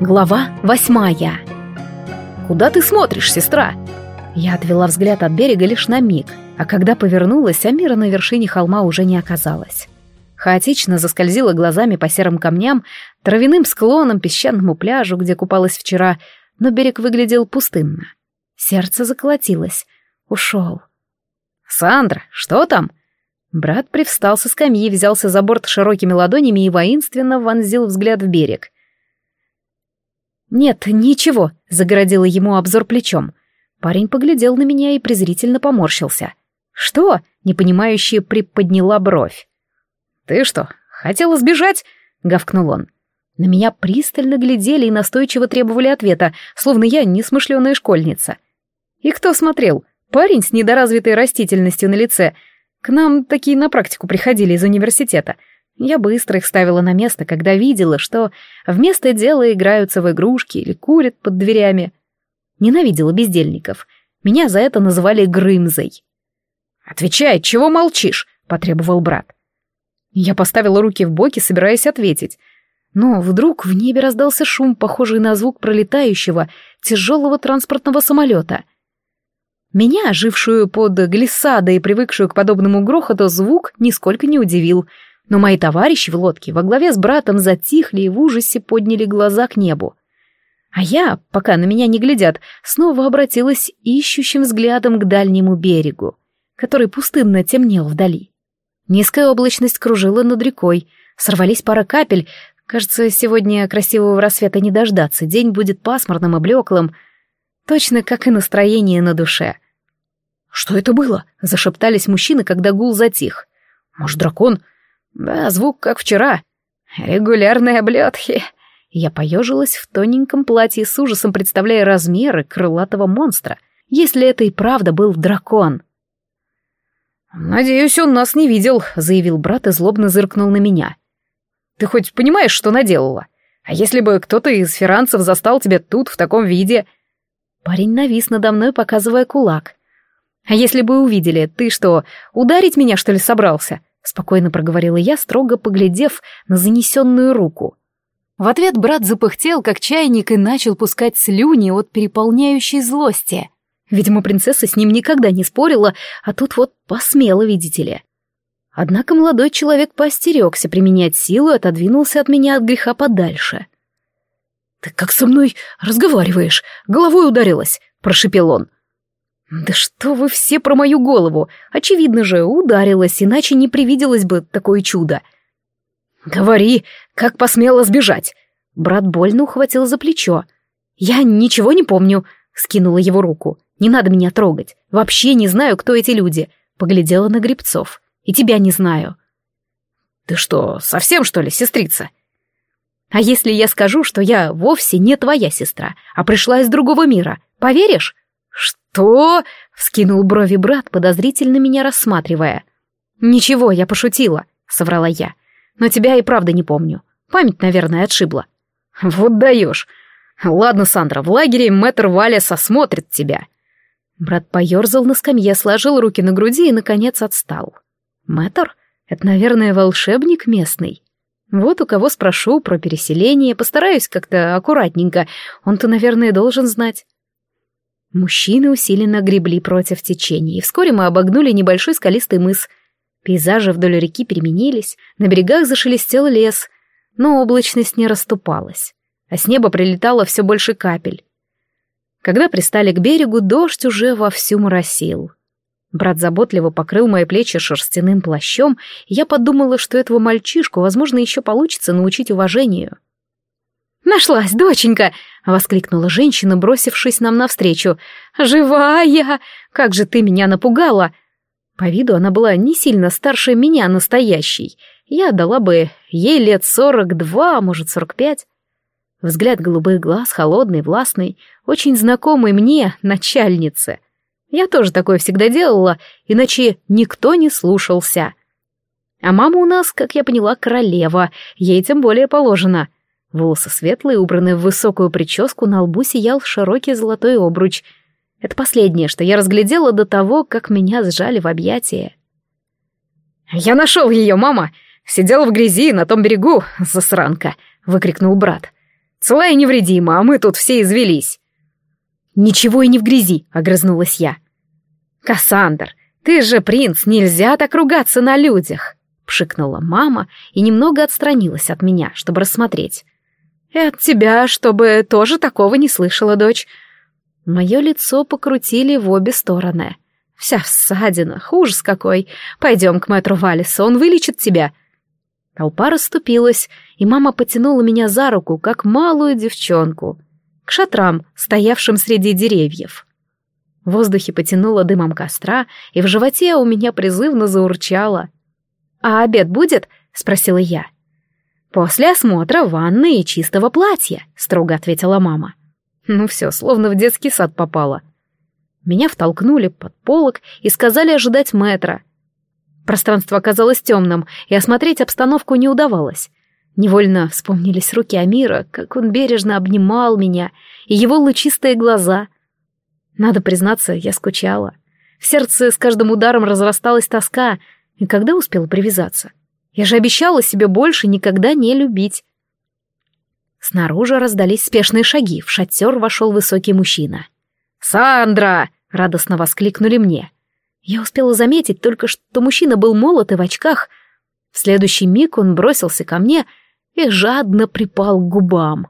Глава восьмая. «Куда ты смотришь, сестра?» Я отвела взгляд от берега лишь на миг, а когда повернулась, Амира на вершине холма уже не оказалась. Хаотично заскользила глазами по серым камням, травяным склонам, песчаному пляжу, где купалась вчера, но берег выглядел пустынно. Сердце заколотилось. Ушел. «Сандра, что там?» Брат привстал со скамьи, взялся за борт широкими ладонями и воинственно вонзил взгляд в берег. «Нет, ничего», — загородила ему обзор плечом. Парень поглядел на меня и презрительно поморщился. «Что?» — непонимающе приподняла бровь. «Ты что, хотела сбежать?» — гавкнул он. На меня пристально глядели и настойчиво требовали ответа, словно я несмышленая школьница. И кто смотрел? Парень с недоразвитой растительностью на лице. К нам такие на практику приходили из университета — я быстро их ставила на место, когда видела, что вместо дела играются в игрушки или курят под дверями. Ненавидела бездельников. Меня за это называли Грымзой. «Отвечай, чего молчишь?» — потребовал брат. Я поставила руки в боки, собираясь ответить. Но вдруг в небе раздался шум, похожий на звук пролетающего тяжелого транспортного самолета. Меня, жившую под глиссадой и привыкшую к подобному грохоту, звук нисколько не удивил — но мои товарищи в лодке во главе с братом затихли и в ужасе подняли глаза к небу. А я, пока на меня не глядят, снова обратилась ищущим взглядом к дальнему берегу, который пустынно темнел вдали. Низкая облачность кружила над рекой, сорвались пара капель. Кажется, сегодня красивого рассвета не дождаться, день будет пасмурным и блеклым, точно как и настроение на душе. «Что это было?» — зашептались мужчины, когда гул затих. «Может, дракон?» Да, звук как вчера. Регулярные облетки. Я поежилась в тоненьком платье с ужасом, представляя размеры крылатого монстра, если это и правда был дракон. «Надеюсь, он нас не видел», — заявил брат и злобно зыркнул на меня. «Ты хоть понимаешь, что наделала? А если бы кто-то из ферранцев застал тебя тут, в таком виде...» Парень навис надо мной, показывая кулак. «А если бы увидели, ты что, ударить меня, что ли, собрался?» Спокойно проговорила я, строго поглядев на занесенную руку. В ответ брат запыхтел, как чайник, и начал пускать слюни от переполняющей злости. Видимо, принцесса с ним никогда не спорила, а тут вот посмела, видите ли. Однако молодой человек поостерегся применять силу и отодвинулся от меня от греха подальше. «Ты как со мной разговариваешь? Головой ударилась!» — прошепел он. «Да что вы все про мою голову? Очевидно же, ударилась, иначе не привиделось бы такое чудо». «Говори, как посмела сбежать?» Брат больно ухватил за плечо. «Я ничего не помню», — скинула его руку. «Не надо меня трогать. Вообще не знаю, кто эти люди». Поглядела на Грибцов. «И тебя не знаю». «Ты что, совсем, что ли, сестрица?» «А если я скажу, что я вовсе не твоя сестра, а пришла из другого мира, поверишь?» «Что?» — вскинул брови брат, подозрительно меня рассматривая. «Ничего, я пошутила», — соврала я. «Но тебя и правда не помню. Память, наверное, отшибла». «Вот даешь. Ладно, Сандра, в лагере мэтр Валес осмотрит тебя». Брат поерзал на скамье, сложил руки на груди и, наконец, отстал. «Мэтр? Это, наверное, волшебник местный. Вот у кого спрошу про переселение, постараюсь как-то аккуратненько. Он-то, наверное, должен знать». Мужчины усиленно гребли против течения, и вскоре мы обогнули небольшой скалистый мыс. Пейзажи вдоль реки переменились, на берегах зашелестел лес, но облачность не расступалась, а с неба прилетало все больше капель. Когда пристали к берегу, дождь уже вовсю моросил. Брат заботливо покрыл мои плечи шерстяным плащом, и я подумала, что этого мальчишку, возможно, еще получится научить уважению. «Нашлась, доченька!» — воскликнула женщина, бросившись нам навстречу. «Живая! Как же ты меня напугала!» По виду она была не сильно старше меня настоящей. Я дала бы ей лет сорок два, может, сорок пять. Взгляд голубых глаз, холодный, властный, очень знакомый мне, начальнице. Я тоже такое всегда делала, иначе никто не слушался. А мама у нас, как я поняла, королева, ей тем более положено — Волосы светлые, убраны в высокую прическу, на лбу сиял широкий золотой обруч. Это последнее, что я разглядела до того, как меня сжали в объятия. «Я нашел ее, мама! Сидела в грязи на том берегу, засранка!» — выкрикнул брат. Целая невредима, а мы тут все извелись». «Ничего и не в грязи», — огрызнулась я. «Кассандр, ты же принц, нельзя так ругаться на людях», — пшикнула мама и немного отстранилась от меня, чтобы рассмотреть. «И от тебя, чтобы тоже такого не слышала, дочь». Мое лицо покрутили в обе стороны. Вся в ссадинах, ужас какой. Пойдем к мэтру Валису, он вылечит тебя. Толпа расступилась, и мама потянула меня за руку, как малую девчонку, к шатрам, стоявшим среди деревьев. В воздухе потянуло дымом костра, и в животе у меня призывно заурчало. «А обед будет?» — спросила я. «После осмотра ванны и чистого платья», — строго ответила мама. Ну все, словно в детский сад попала. Меня втолкнули под полок и сказали ожидать мэтра. Пространство оказалось темным, и осмотреть обстановку не удавалось. Невольно вспомнились руки Амира, как он бережно обнимал меня, и его лучистые глаза. Надо признаться, я скучала. В сердце с каждым ударом разрасталась тоска, и когда успела привязаться? Я же обещала себе больше никогда не любить. Снаружи раздались спешные шаги, в шатер вошел высокий мужчина. «Сандра!» — радостно воскликнули мне. Я успела заметить только, что мужчина был молод и в очках. В следующий миг он бросился ко мне — и жадно припал к губам.